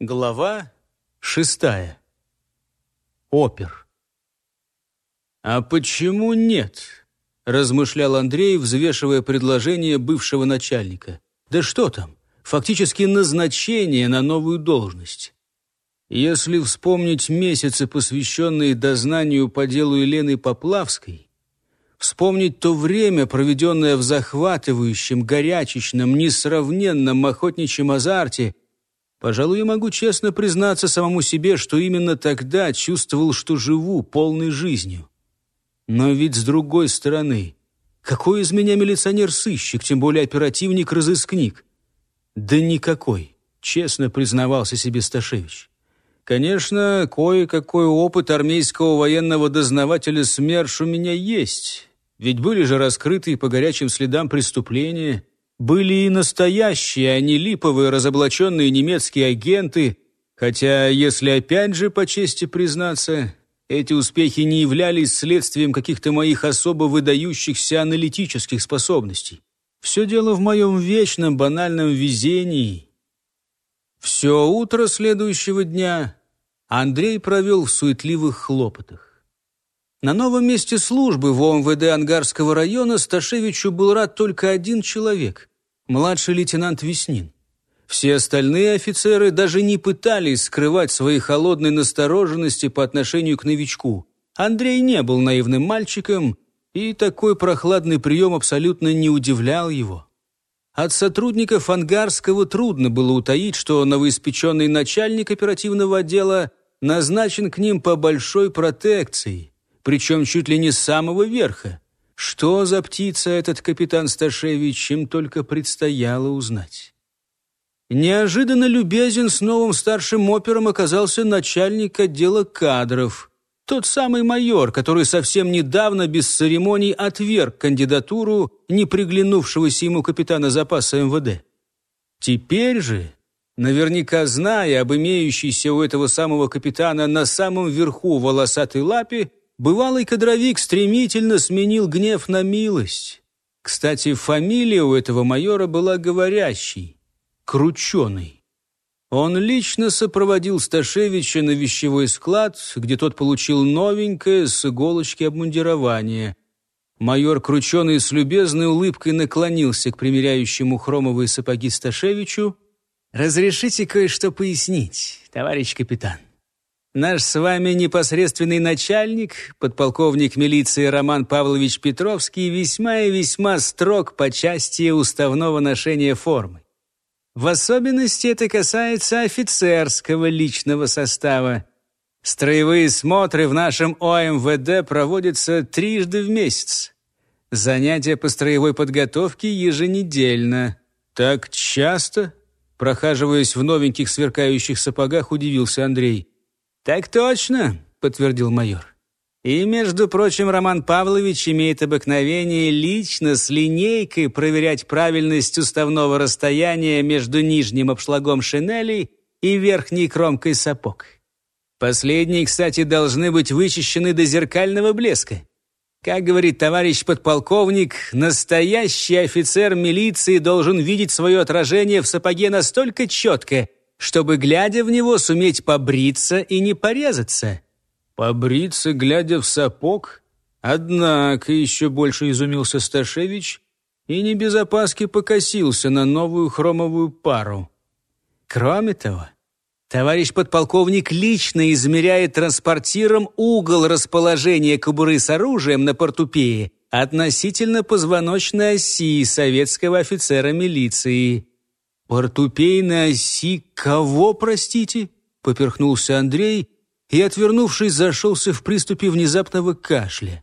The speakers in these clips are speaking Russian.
Глава шестая. Опер. «А почему нет?» — размышлял Андрей, взвешивая предложение бывшего начальника. «Да что там? Фактически назначение на новую должность. Если вспомнить месяцы, посвященные дознанию по делу Елены Поплавской, вспомнить то время, проведенное в захватывающем, горячечном, несравненном охотничьем азарте — Пожалуй, я могу честно признаться самому себе, что именно тогда чувствовал, что живу полной жизнью. Но ведь с другой стороны, какой из меня милиционер-сыщик, тем более оперативник-разыскник? Да никакой, честно признавался себе Сташевич. Конечно, кое-какой опыт армейского военного дознавателя СМЕРШ у меня есть. Ведь были же раскрыты по горячим следам преступления, были и настоящие, а не липовые разоблаченные немецкие агенты, хотя, если опять же по чести признаться, эти успехи не являлись следствием каких-то моих особо выдающихся аналитических способностей. Все дело в моем вечном банальном везении. Все утро следующего дня Андрей провел в суетливых хлопотах. На новом месте службы в ОМВД Ангарского района Сташевичу был рад только один человек – младший лейтенант Веснин. Все остальные офицеры даже не пытались скрывать своей холодной настороженности по отношению к новичку. Андрей не был наивным мальчиком, и такой прохладный прием абсолютно не удивлял его. От сотрудников Ангарского трудно было утаить, что новоиспеченный начальник оперативного отдела назначен к ним по большой протекции – причем чуть ли не с самого верха. Что за птица этот капитан Сташевич, им только предстояло узнать. Неожиданно любезен с новым старшим опером оказался начальник отдела кадров, тот самый майор, который совсем недавно без церемоний отверг кандидатуру не приглянувшегося ему капитана запаса МВД. Теперь же, наверняка зная об имеющейся у этого самого капитана на самом верху волосатой лапе, Бывалый кадровик стремительно сменил гнев на милость. Кстати, фамилия у этого майора была говорящей — Крученый. Он лично сопроводил Сташевича на вещевой склад, где тот получил новенькое с иголочки обмундирование. Майор Крученый с любезной улыбкой наклонился к примеряющему хромовые сапоги Сташевичу. «Разрешите кое-что пояснить, товарищ капитан?» Наш с вами непосредственный начальник, подполковник милиции Роман Павлович Петровский, весьма и весьма строг по части уставного ношения формы. В особенности это касается офицерского личного состава. Строевые смотры в нашем ОМВД проводятся трижды в месяц. Занятия по строевой подготовке еженедельно. Так часто? Прохаживаясь в новеньких сверкающих сапогах, удивился Андрей. «Так точно», — подтвердил майор. «И, между прочим, Роман Павлович имеет обыкновение лично с линейкой проверять правильность уставного расстояния между нижним обшлагом шинели и верхней кромкой сапог. Последние, кстати, должны быть вычищены до зеркального блеска. Как говорит товарищ подполковник, настоящий офицер милиции должен видеть свое отражение в сапоге настолько четко, чтобы, глядя в него, суметь побриться и не порезаться. Побриться, глядя в сапог? Однако еще больше изумился Сташевич и не без опаски покосился на новую хромовую пару. Кроме того, товарищ подполковник лично измеряет транспортиром угол расположения кобуры с оружием на портупее относительно позвоночной оси советского офицера милиции. «Портупейной оси кого, простите?» — поперхнулся Андрей и, отвернувшись, зашелся в приступе внезапного кашля.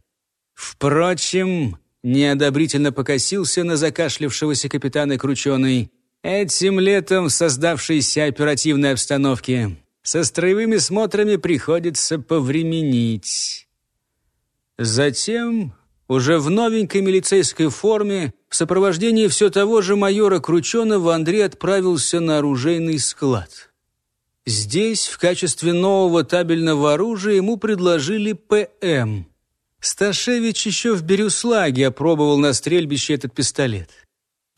Впрочем, неодобрительно покосился на закашлявшегося капитана Крученый. Этим летом в создавшейся оперативной обстановке со строевыми смотрами приходится повременить. Затем уже в новенькой милицейской форме, в сопровождении все того же майора Крученого, Андрей отправился на оружейный склад. Здесь в качестве нового табельного оружия ему предложили ПМ. Сташевич еще в Бирюслаге опробовал на стрельбище этот пистолет.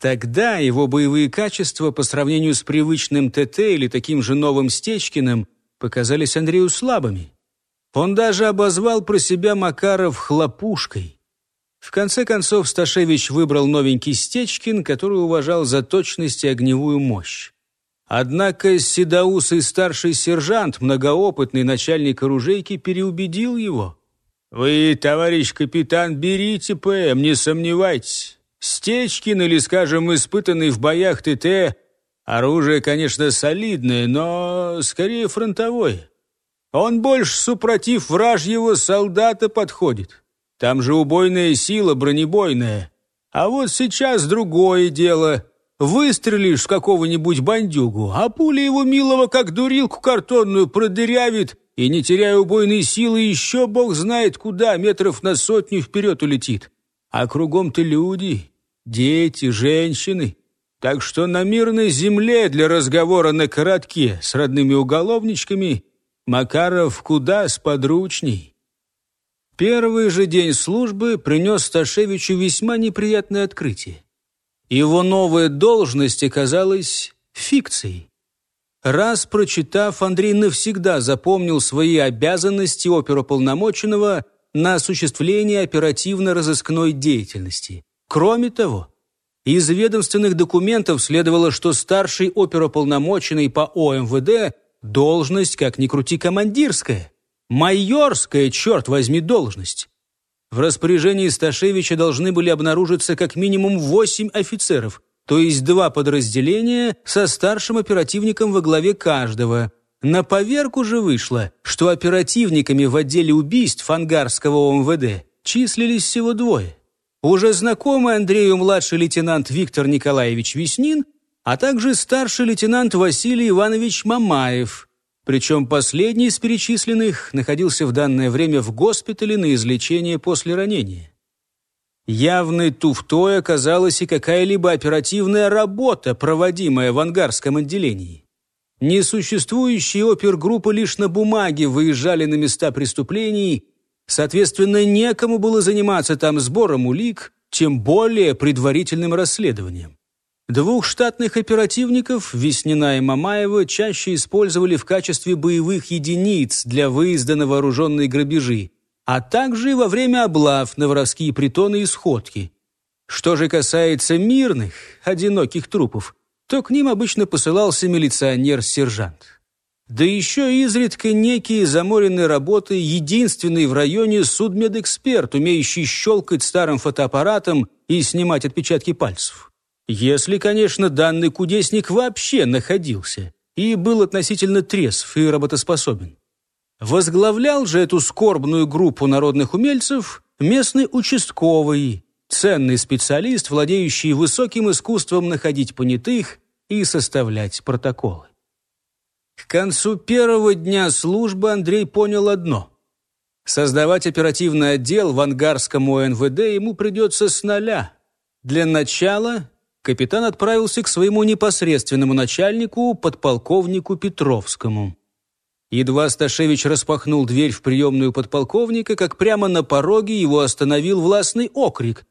Тогда его боевые качества по сравнению с привычным ТТ или таким же новым Стечкиным показались Андрею слабыми. Он даже обозвал про себя Макаров хлопушкой. В конце концов Сташевич выбрал новенький Стечкин, который уважал за точность и огневую мощь. Однако седоусый старший сержант, многоопытный начальник оружейки, переубедил его. «Вы, товарищ капитан, берите ПМ, не сомневайтесь. Стечкин или, скажем, испытанный в боях ТТ, оружие, конечно, солидное, но скорее фронтовое. Он больше супротив вражьего солдата подходит. Там же убойная сила бронебойная. А вот сейчас другое дело. Выстрелишь в какого-нибудь бандюгу, а пуля его милого, как дурилку картонную, продырявит, и, не теряя убойной силы, еще бог знает куда, метров на сотню вперед улетит. А кругом-то люди, дети, женщины. Так что на мирной земле для разговора на коротке с родными уголовничками Макаров куда сподручней. Первый же день службы принес Сташевичу весьма неприятное открытие. Его новая должность оказалась фикцией. Раз прочитав, Андрей навсегда запомнил свои обязанности оперуполномоченного – на осуществление оперативно-розыскной деятельности. Кроме того, из ведомственных документов следовало, что старший оперуполномоченный по ОМВД должность, как ни крути, командирская. Майорская, черт возьми, должность. В распоряжении Сташевича должны были обнаружиться как минимум восемь офицеров, то есть два подразделения со старшим оперативником во главе каждого – на поверку же вышло, что оперативниками в отделе убийств ангарского ОМВД числились всего двое. Уже знакомый Андрею младший лейтенант Виктор Николаевич Веснин, а также старший лейтенант Василий Иванович Мамаев. Причем последний из перечисленных находился в данное время в госпитале на излечение после ранения. Явной туфтой оказалась и какая-либо оперативная работа, проводимая в ангарском отделении. Несуществующие опергруппы лишь на бумаге выезжали на места преступлений, соответственно, некому было заниматься там сбором улик, тем более предварительным расследованием. Двух штатных оперативников, Веснина и Мамаева, чаще использовали в качестве боевых единиц для выезда на вооруженные грабежи, а также во время облав на воровские притоны и сходки. Что же касается мирных, одиноких трупов, то к ним обычно посылался милиционер-сержант. Да еще изредка некие заморенные работы, единственный в районе судмедэксперт, умеющий щелкать старым фотоаппаратом и снимать отпечатки пальцев. Если, конечно, данный кудесник вообще находился и был относительно трезв и работоспособен. Возглавлял же эту скорбную группу народных умельцев местный участковый, Ценный специалист, владеющий высоким искусством находить понятых и составлять протоколы. К концу первого дня службы Андрей понял одно. Создавать оперативный отдел в ангарском ОНВД ему придется с нуля. Для начала капитан отправился к своему непосредственному начальнику, подполковнику Петровскому. Едва Сташевич распахнул дверь в приемную подполковника, как прямо на пороге его остановил властный окрик.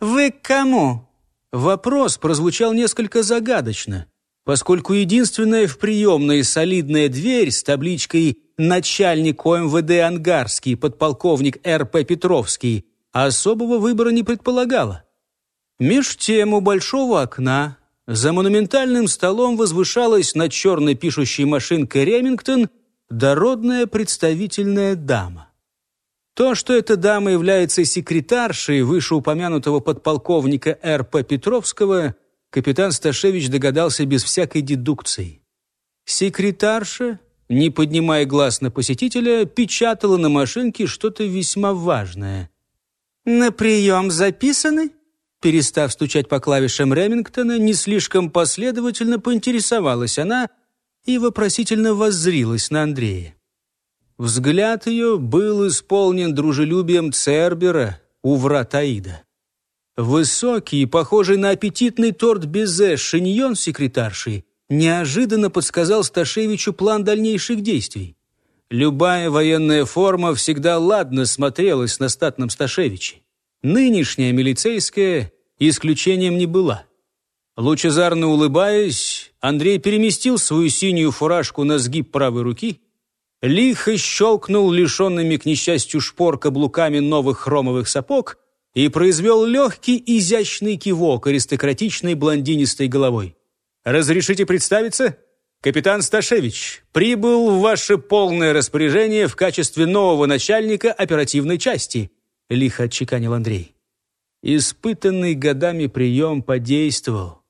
«Вы к кому?» Вопрос прозвучал несколько загадочно, поскольку единственная в приемной солидная дверь с табличкой «Начальник ОМВД Ангарский, подполковник Р.П. Петровский» особого выбора не предполагала. Меж тем у большого окна за монументальным столом возвышалась над черной пишущей машинкой «Ремингтон» дородная представительная дама. То, что эта дама является секретаршей вышеупомянутого подполковника Р.П. Петровского, капитан Сташевич догадался без всякой дедукции. Секретарша, не поднимая глаз на посетителя, печатала на машинке что-то весьма важное. «На прием записаны?» Перестав стучать по клавишам Ремингтона, не слишком последовательно поинтересовалась она и вопросительно воззрилась на Андрея. Взгляд ее был исполнен дружелюбием Цербера у врат Аида. Высокий, похожий на аппетитный торт безе шиньон секретарши неожиданно подсказал Сташевичу план дальнейших действий. Любая военная форма всегда ладно смотрелась на статном Сташевиче. Нынешняя милицейская исключением не была. Лучезарно улыбаясь, Андрей переместил свою синюю фуражку на сгиб правой руки, лихо щелкнул лишенными, к несчастью, шпор каблуками новых хромовых сапог и произвел легкий изящный кивок аристократичной блондинистой головой. «Разрешите представиться?» «Капитан Сташевич прибыл в ваше полное распоряжение в качестве нового начальника оперативной части», — лихо отчеканил Андрей. Испытанный годами прием подействовал.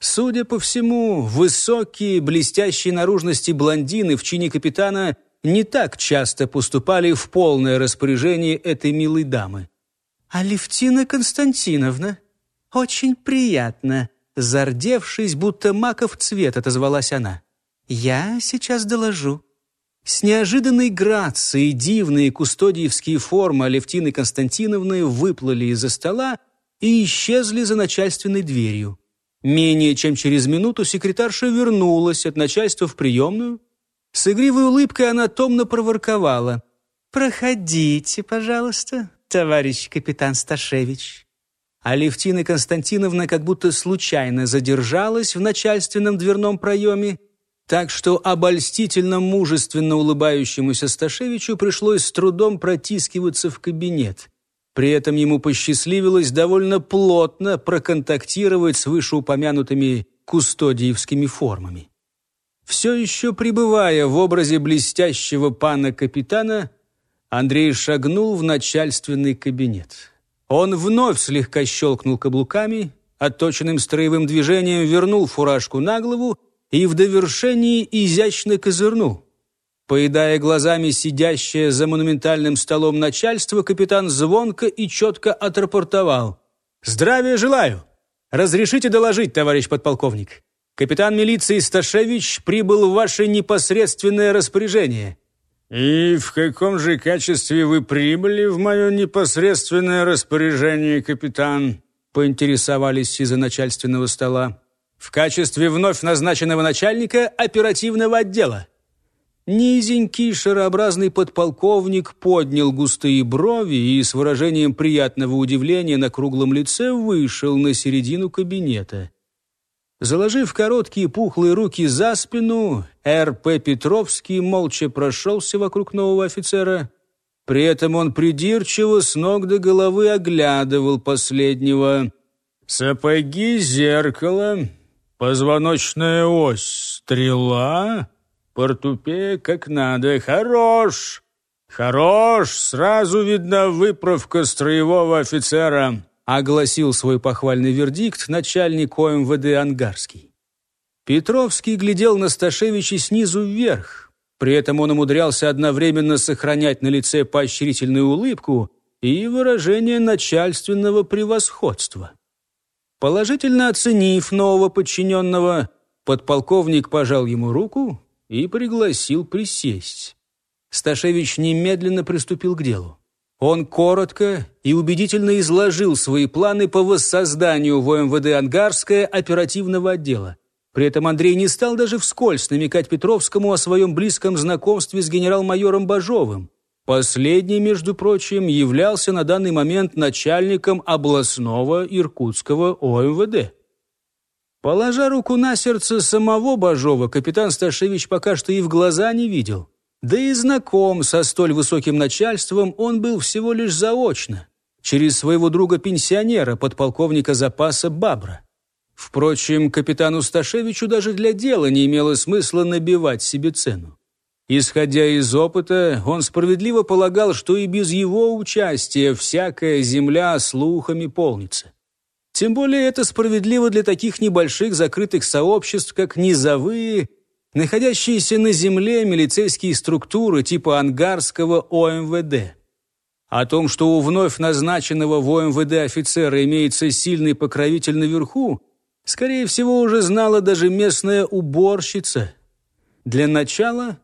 Судя по всему, высокие, блестящие наружности блондины в чине капитана не так часто поступали в полное распоряжение этой милой дамы. «Алевтина Константиновна, очень приятно», зардевшись, будто маков цвет, отозвалась она. «Я сейчас доложу». С неожиданной грацией дивные кустодиевские формы Алевтины Константиновны выплыли из-за стола и исчезли за начальственной дверью. Менее чем через минуту секретарша вернулась от начальства в приемную. С игривой улыбкой она томно проворковала. «Проходите, пожалуйста, товарищ капитан Сташевич». Алевтина Константиновна как будто случайно задержалась в начальственном дверном проеме, так что обольстительно мужественно улыбающемуся Сташевичу пришлось с трудом протискиваться в кабинет. При этом ему посчастливилось довольно плотно проконтактировать с вышеупомянутыми кустодиевскими формами. Все еще пребывая в образе блестящего пана-капитана, Андрей шагнул в начальственный кабинет. Он вновь слегка щелкнул каблуками, отточенным строевым движением вернул фуражку на голову и в довершении изящно козырнул. Поедая глазами сидящее за монументальным столом начальство, капитан звонко и четко отрапортовал. «Здравия желаю! Разрешите доложить, товарищ подполковник. Капитан милиции Сташевич прибыл в ваше непосредственное распоряжение». «И в каком же качестве вы прибыли в мое непосредственное распоряжение, капитан?» поинтересовались из-за начальственного стола в качестве вновь назначенного начальника оперативного отдела. Низенький шарообразный подполковник поднял густые брови и с выражением приятного удивления на круглом лице вышел на середину кабинета. Заложив короткие пухлые руки за спину, Р.П. Петровский молча прошелся вокруг нового офицера. При этом он придирчиво с ног до головы оглядывал последнего. «Сапоги, зеркало, Позвоночная ось, стрела, портупея как надо. Хорош! Хорош! Сразу видна выправка строевого офицера!» огласил свой похвальный вердикт начальник ОМВД Ангарский. Петровский глядел на Сташевича снизу вверх. При этом он умудрялся одновременно сохранять на лице поощрительную улыбку и выражение начальственного превосходства. Положительно оценив нового подчиненного, подполковник пожал ему руку и пригласил присесть. Сташевич немедленно приступил к делу. Он коротко и убедительно изложил свои планы по воссозданию в ОМВД Ангарское оперативного отдела. При этом Андрей не стал даже вскользь намекать Петровскому о своем близком знакомстве с генерал-майором Бажовым. Последний, между прочим, являлся на данный момент начальником областного иркутского ОМВД. Положа руку на сердце самого Бажова, капитан Сташевич пока что и в глаза не видел. Да и знаком со столь высоким начальством он был всего лишь заочно, через своего друга-пенсионера, подполковника запаса Бабра. Впрочем, капитану Сташевичу даже для дела не имело смысла набивать себе цену. Исходя из опыта, он справедливо полагал, что и без его участия всякая земля слухами полнится. Тем более это справедливо для таких небольших закрытых сообществ, как низовые, находящиеся на земле милицейские структуры типа ангарского ОМВД. О том, что у вновь назначенного в ОМВД офицера имеется сильный покровитель наверху, скорее всего, уже знала даже местная уборщица. Для начала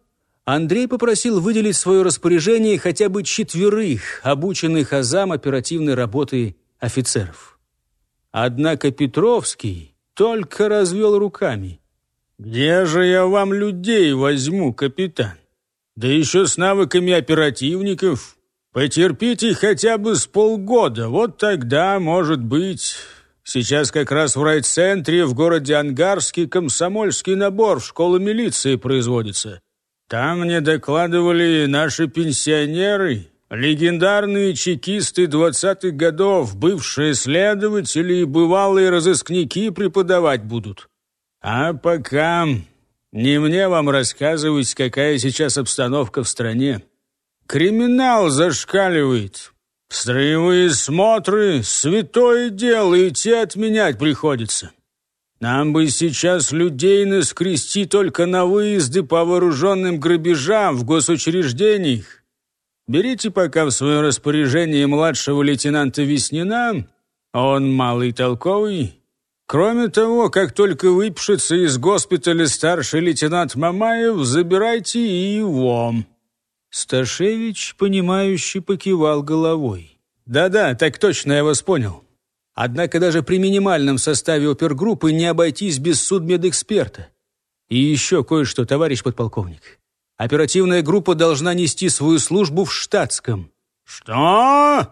Андрей попросил выделить в свое распоряжение хотя бы четверых обученных азам оперативной работы офицеров. Однако Петровский только развел руками. «Где же я вам людей возьму, капитан? Да еще с навыками оперативников. Потерпите хотя бы с полгода, вот тогда, может быть, Сейчас как раз в райцентре в городе Ангарский комсомольский набор в школу милиции производится. Там мне докладывали наши пенсионеры, легендарные чекисты двадцатых годов, бывшие следователи и бывалые разыскники преподавать будут. А пока не мне вам рассказывать, какая сейчас обстановка в стране. Криминал зашкаливает. Строевые смотры — святое дело, и те отменять приходится. Нам бы сейчас людей наскрести только на выезды по вооруженным грабежам в госучреждениях. Берите пока в свое распоряжение младшего лейтенанта Веснина, он малый толковый. Кроме того, как только выпишется из госпиталя старший лейтенант Мамаев, забирайте и его». Сташевич, понимающий, покивал головой. «Да-да, так точно я вас понял. Однако даже при минимальном составе опергруппы не обойтись без судмедэксперта. И еще кое-что, товарищ подполковник. Оперативная группа должна нести свою службу в штатском. «Что?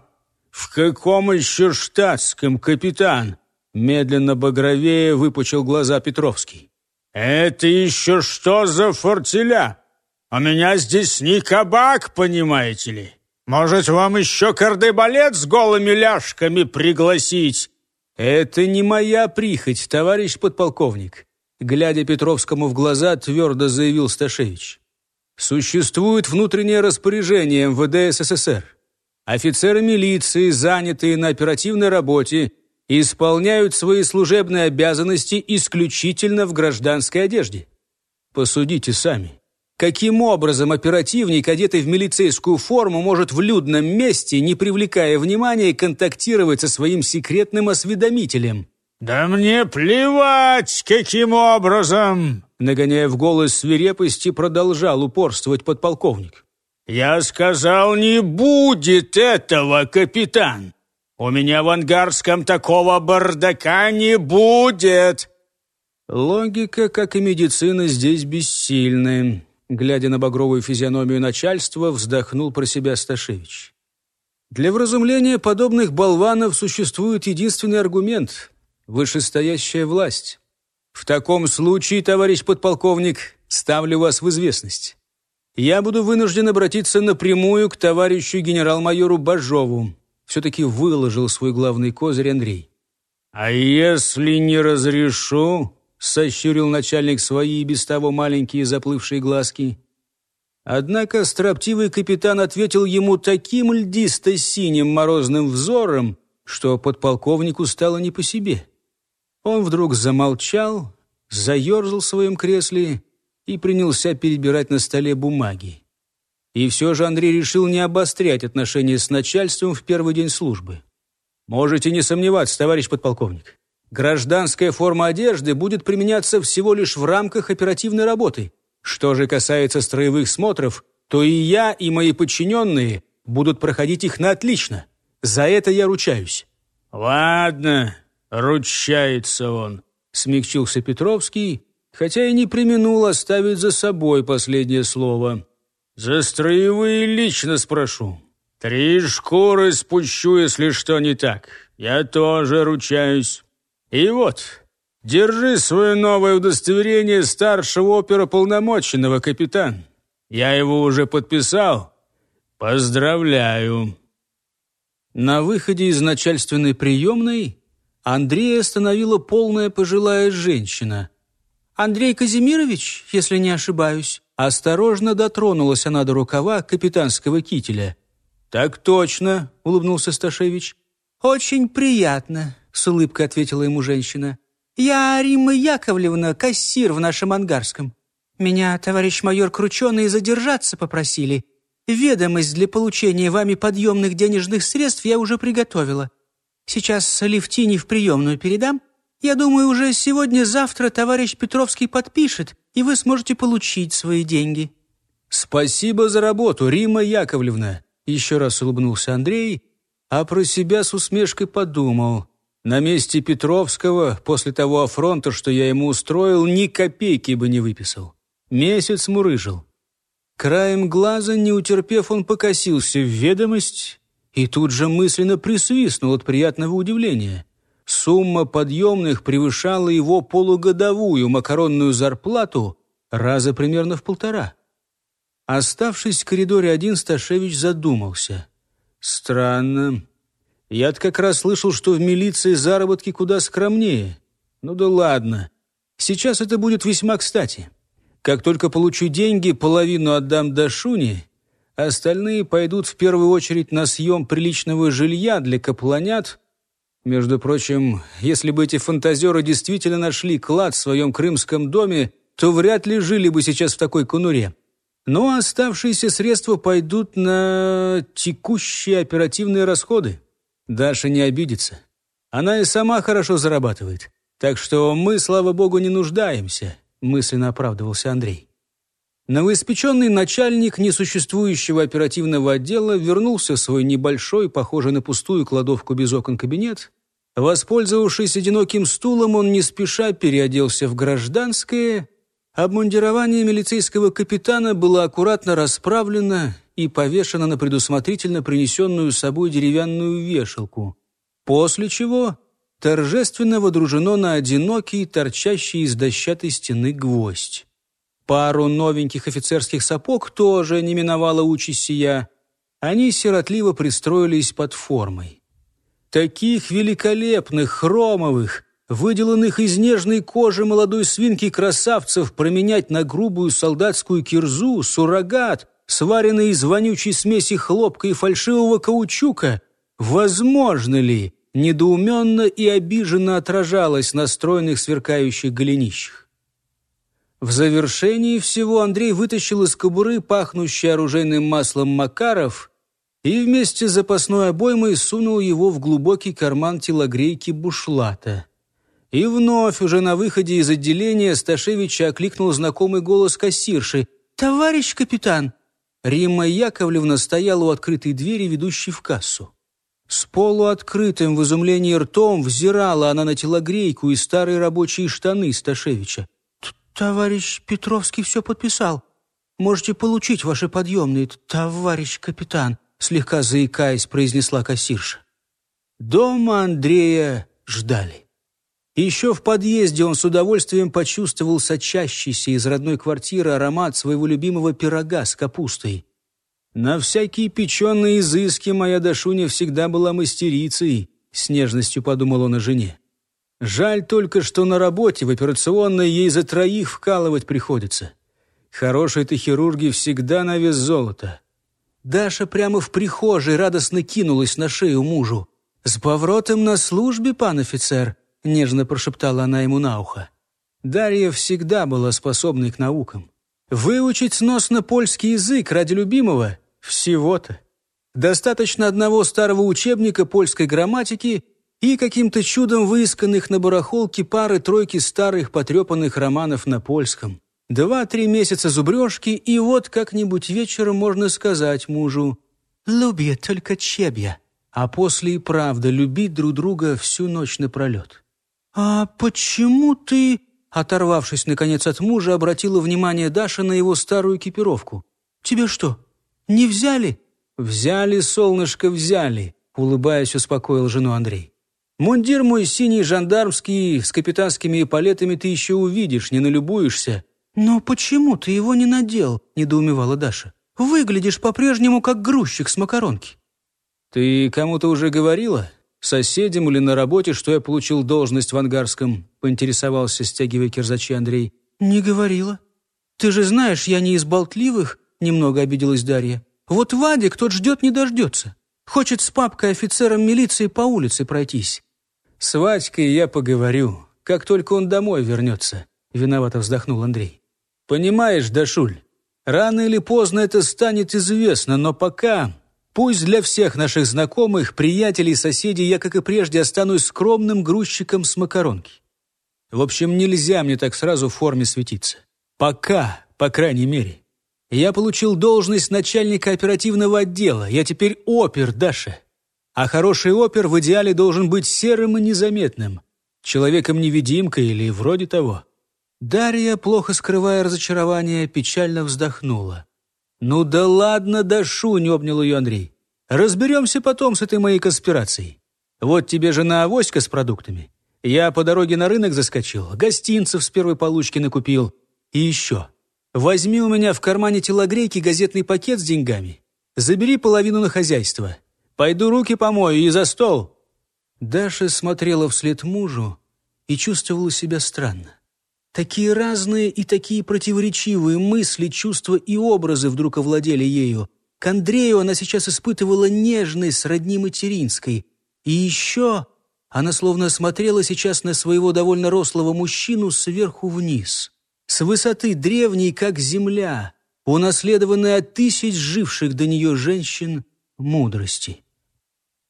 В каком еще штатском, капитан?» Медленно багровее выпучил глаза Петровский. «Это еще что за фортеля? У меня здесь не кабак, понимаете ли. Может, вам еще кардебалет с голыми ляжками пригласить?» «Это не моя прихоть, товарищ подполковник», глядя Петровскому в глаза, твердо заявил Сташевич. «Существует внутреннее распоряжение МВД СССР. Офицеры милиции, занятые на оперативной работе, исполняют свои служебные обязанности исключительно в гражданской одежде. Посудите сами. Каким образом оперативник, одетый в милицейскую форму, может в людном месте, не привлекая внимания, контактировать со своим секретным осведомителем? «Да мне плевать, каким образом!» Нагоняя в голос свирепости, продолжал упорствовать подполковник. «Я сказал, не будет этого, капитан! У меня в ангарском такого бардака не будет!» Логика, как и медицина, здесь бессильная глядя на багровую физиономию начальства, вздохнул про себя Сташевич. Для вразумления подобных болванов существует единственный аргумент – вышестоящая власть. В таком случае, товарищ подполковник, ставлю вас в известность. Я буду вынужден обратиться напрямую к товарищу генерал-майору Бажову. Все-таки выложил свой главный козырь Андрей. «А если не разрешу?» Сощурил начальник свои и без того маленькие заплывшие глазки. Однако строптивый капитан ответил ему таким льдисто-синим морозным взором, что подполковнику стало не по себе. Он вдруг замолчал, заерзал в своем кресле и принялся перебирать на столе бумаги. И все же Андрей решил не обострять отношения с начальством в первый день службы. «Можете не сомневаться, товарищ подполковник. Гражданская форма одежды будет применяться всего лишь в рамках оперативной работы. Что же касается строевых смотров, то и я, и мои подчиненные будут проходить их на отлично. За это я ручаюсь». «Ладно, ручается он», — смягчился Петровский, хотя и не применул оставить за собой последнее слово. «За строевые лично спрошу. Три шкуры спущу, если что не так. Я тоже ручаюсь». И вот, держи свое новое удостоверение старшего оперополномоченного, капитан. Я его уже подписал. Поздравляю. На выходе из начальственной приемной Андрея остановила полная пожилая женщина. «Андрей Казимирович, если не ошибаюсь?» Осторожно дотронулась она до рукава капитанского кителя. «Так точно», — улыбнулся Сташевич. «Очень приятно с улыбкой ответила ему женщина. «Я Римма Яковлевна, кассир в нашем ангарском. Меня, товарищ майор Крученый, задержаться попросили. Ведомость для получения вами подъемных денежных средств я уже приготовила. Сейчас Левтини в приемную передам. Я думаю, уже сегодня-завтра товарищ Петровский подпишет, и вы сможете получить свои деньги». «Спасибо за работу, Римма Яковлевна!» Еще раз улыбнулся Андрей, а про себя с усмешкой подумал – на месте Петровского, после того афронта, что я ему устроил, ни копейки бы не выписал. Месяц мурыжил. Краем глаза, не утерпев, он покосился в ведомость и тут же мысленно присвистнул от приятного удивления. Сумма подъемных превышала его полугодовую макаронную зарплату раза примерно в полтора. Оставшись в коридоре один, Сташевич задумался. «Странно. Я-то как раз слышал, что в милиции заработки куда скромнее. Ну да ладно. Сейчас это будет весьма кстати. Как только получу деньги, половину отдам Дашуне, остальные пойдут в первую очередь на съем приличного жилья для капланят. Между прочим, если бы эти фантазеры действительно нашли клад в своем крымском доме, то вряд ли жили бы сейчас в такой конуре. Но оставшиеся средства пойдут на текущие оперативные расходы. Даша не обидится. Она и сама хорошо зарабатывает. Так что мы, слава богу, не нуждаемся, мысленно оправдывался Андрей. Новоиспеченный начальник несуществующего оперативного отдела вернулся в свой небольшой, похожий на пустую кладовку без окон кабинет. Воспользовавшись одиноким стулом, он не спеша переоделся в гражданское Обмундирование милицейского капитана было аккуратно расправлено и повешено на предусмотрительно принесенную с собой деревянную вешалку, после чего торжественно водружено на одинокий, торчащий из дощатой стены гвоздь. Пару новеньких офицерских сапог тоже не миновала участь сия. Они сиротливо пристроились под формой. Таких великолепных, хромовых, выделанных из нежной кожи молодой свинки красавцев променять на грубую солдатскую кирзу, суррогат, сваренный из вонючей смеси хлопка и фальшивого каучука, возможно ли, недоуменно и обиженно отражалось на стройных сверкающих голенищах. В завершении всего Андрей вытащил из кобуры пахнущий оружейным маслом Макаров и вместе с запасной обоймой сунул его в глубокий карман телогрейки бушлата. И вновь, уже на выходе из отделения, Сташевича окликнул знакомый голос кассирши. «Товарищ капитан!» Римма Яковлевна стояла у открытой двери, ведущей в кассу. С полуоткрытым в изумлении ртом взирала она на телогрейку и старые рабочие штаны Сташевича. «Товарищ Петровский все подписал. Можете получить ваши подъемные, товарищ капитан», слегка заикаясь, произнесла кассирша. Дома Андрея ждали. Еще в подъезде он с удовольствием почувствовал сочащийся из родной квартиры аромат своего любимого пирога с капустой. «На всякие печеные изыски моя Дашуня всегда была мастерицей», — с нежностью подумал он о жене. «Жаль только, что на работе в операционной ей за троих вкалывать приходится. Хорошие-то хирурги всегда на вес золота». Даша прямо в прихожей радостно кинулась на шею мужу. «С повротом на службе, пан офицер», — нежно прошептала она ему на ухо. Дарья всегда была способной к наукам. Выучить сносно польский язык ради любимого — всего-то. Достаточно одного старого учебника польской грамматики и каким-то чудом выисканных на барахолке пары-тройки старых потрепанных романов на польском. Два-три месяца зубрежки, и вот как-нибудь вечером можно сказать мужу «Люби только чебья», а после и правда любить друг друга всю ночь напролет. «А почему ты...» Оторвавшись, наконец, от мужа, обратила внимание Даша на его старую экипировку. «Тебе что, не взяли?» «Взяли, солнышко, взяли», — улыбаясь, успокоил жену Андрей. «Мундир мой синий жандармский, с капитанскими эполетами ты еще увидишь, не налюбуешься». «Но почему ты его не надел?» — недоумевала Даша. «Выглядишь по-прежнему как грузчик с макаронки». «Ты кому-то уже говорила?» Соседям или на работе, что я получил должность в Ангарском?» — поинтересовался, стягивая кирзачи Андрей. «Не говорила. Ты же знаешь, я не из болтливых», — немного обиделась Дарья. «Вот Вадик тот ждет не дождется. Хочет с папкой офицером милиции по улице пройтись». «С Вадькой я поговорю, как только он домой вернется», — виновато вздохнул Андрей. «Понимаешь, Дашуль, рано или поздно это станет известно, но пока Пусть для всех наших знакомых, приятелей, соседей я, как и прежде, останусь скромным грузчиком с макаронки. В общем, нельзя мне так сразу в форме светиться. Пока, по крайней мере. Я получил должность начальника оперативного отдела. Я теперь опер, Даша. А хороший опер в идеале должен быть серым и незаметным. Человеком-невидимкой или вроде того. Дарья, плохо скрывая разочарование, печально вздохнула. «Ну да ладно, Дашу!» — не обнял ее Андрей. «Разберемся потом с этой моей конспирацией. Вот тебе жена авоська с продуктами. Я по дороге на рынок заскочил, гостинцев с первой получки накупил. И еще. Возьми у меня в кармане телогрейки газетный пакет с деньгами. Забери половину на хозяйство. Пойду руки помою и за стол». Даша смотрела вслед мужу и чувствовала себя странно. Такие разные и такие противоречивые мысли, чувства и образы вдруг овладели ею. К Андрею она сейчас испытывала нежность сродни материнской. И еще она словно смотрела сейчас на своего довольно рослого мужчину сверху вниз с высоты древней, как земля, унаследованной от тысяч живших до нее женщин мудрости.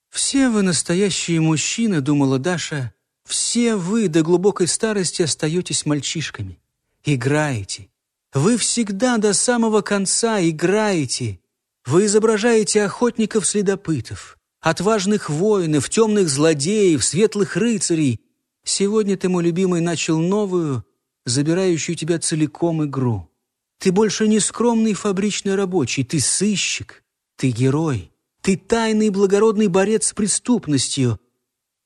«Все вы настоящие мужчины», — думала Даша, — «все вы до глубокой старости остаетесь мальчишками. Играете. Вы всегда до самого конца играете. Вы изображаете охотников-следопытов, отважных воинов, темных злодеев, светлых рыцарей. Сегодня ты, мой любимый, начал новую, забирающую тебя целиком игру. Ты больше не скромный фабричный рабочий, ты сыщик, ты герой, ты тайный благородный борец с преступностью.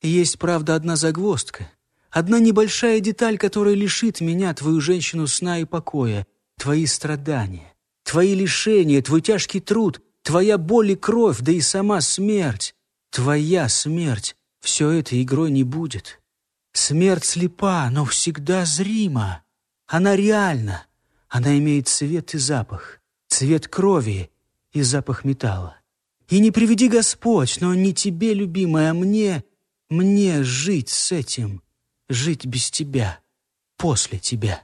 Есть, правда, одна загвоздка, одна небольшая деталь, которая лишит меня, твою женщину, сна и покоя, твои страдания, твои лишения, твой тяжкий труд, твоя боль и кровь, да и сама смерть, твоя смерть. Все это игрой не будет. Смерть слепа, но всегда зрима. Она реальна. Она имеет цвет и запах. Цвет крови и запах металла. И не приведи Господь, но не тебе, любимая, а мне, мне жить с этим, жить без тебя, после тебя.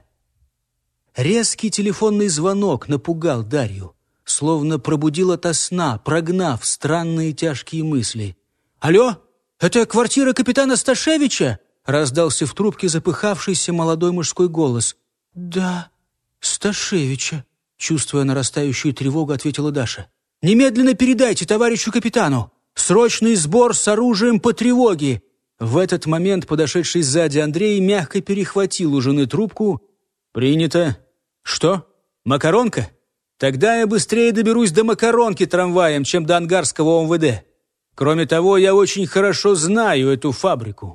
Резкий телефонный звонок напугал Дарью, словно пробудил ото сна, прогнав странные тяжкие мысли. «Алло, это квартира капитана Сташевича?» Раздался в трубке запыхавшийся молодой мужской голос. «Да, Сташевича», — чувствуя нарастающую тревогу, ответила Даша. «Немедленно передайте товарищу капитану! Срочный сбор с оружием по тревоге!» В этот момент подошедший сзади Андрей мягко перехватил у жены трубку. «Принято. Что? Макаронка? Тогда я быстрее доберусь до Макаронки трамваем, чем до Ангарского ОМВД. Кроме того, я очень хорошо знаю эту фабрику.